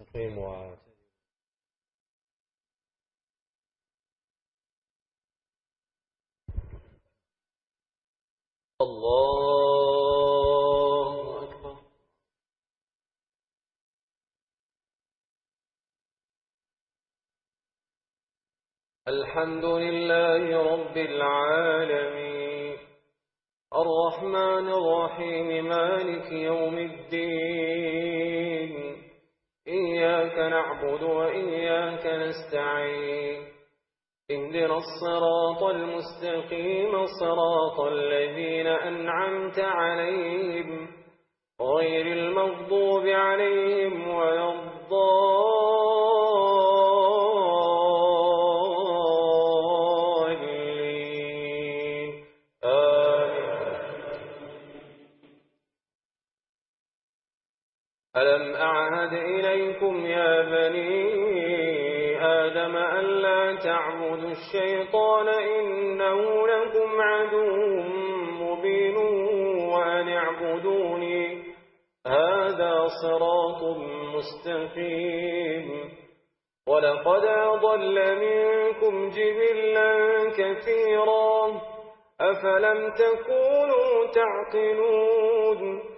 استقيم وعاد الله أكبر الحمد لله رب العالمين الرحمن الرحيم مالك يوم الدين إياك نعبد وإياك نستعين. اهدنا الصراط المستقيم، صراط الذين أنعمت عليهم غير المغضوب عليهم ولا الضالين. ألم أعهد إليكم يا بني آدم أن لا تعبدوا الشيطان إنه لكم عدو مبين وأن اعبدوني هذا صراط مستقيم ولقد أضل منكم جبلا كثيرا أفلم تكونوا تعقلون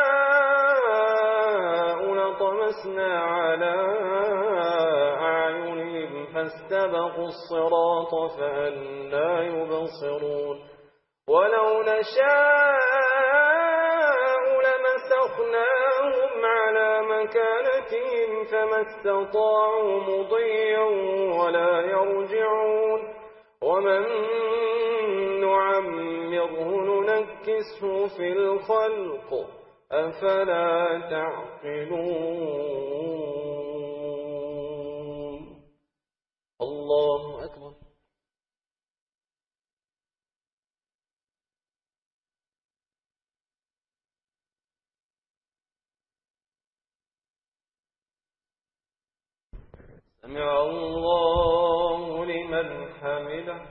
لطمسنا على أعينهم فاستبقوا الصراط فأنا يبصرون ولو نشاء لمسخناهم على مكانتهم فما استطاعوا مضيا ولا يرجعون ومن نعمره ننكسه في الخلق أفلا تعقلون؟ الله أكبر. سمع الله لمن حمده.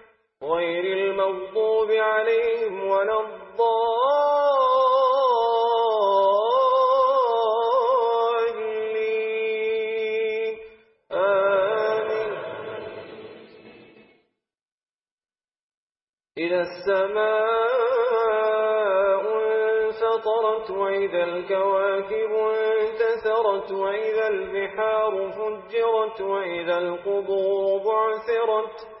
غير المغضوب عليهم ولا الضالين. آمين. إذا السماء انفطرت وإذا الكواكب انتثرت وإذا البحار فجرت وإذا القبور بعثرت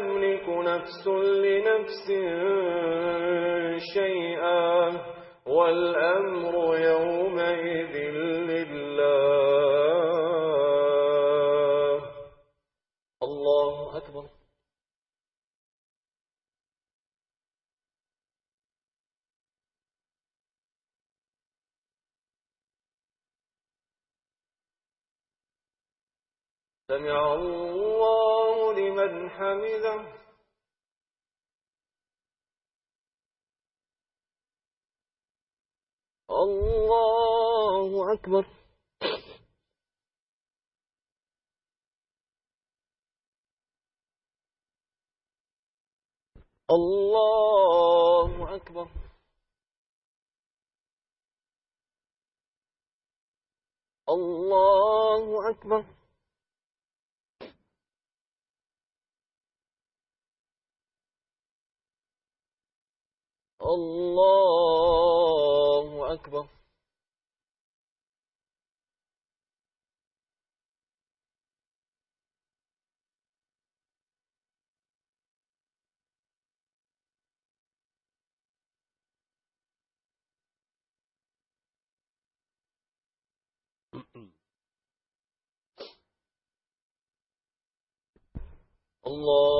تملك نفس لنفس شيئا والأمر يومئذ لله الله أكبر سمع الله لمن حمده الله أكبر الله أكبر الله أكبر الله أكبر الله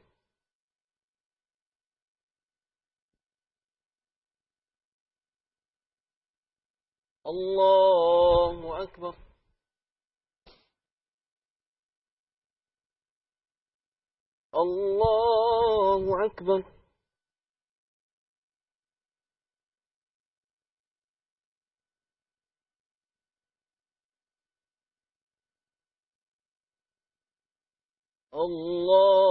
الله أكبر الله أكبر الله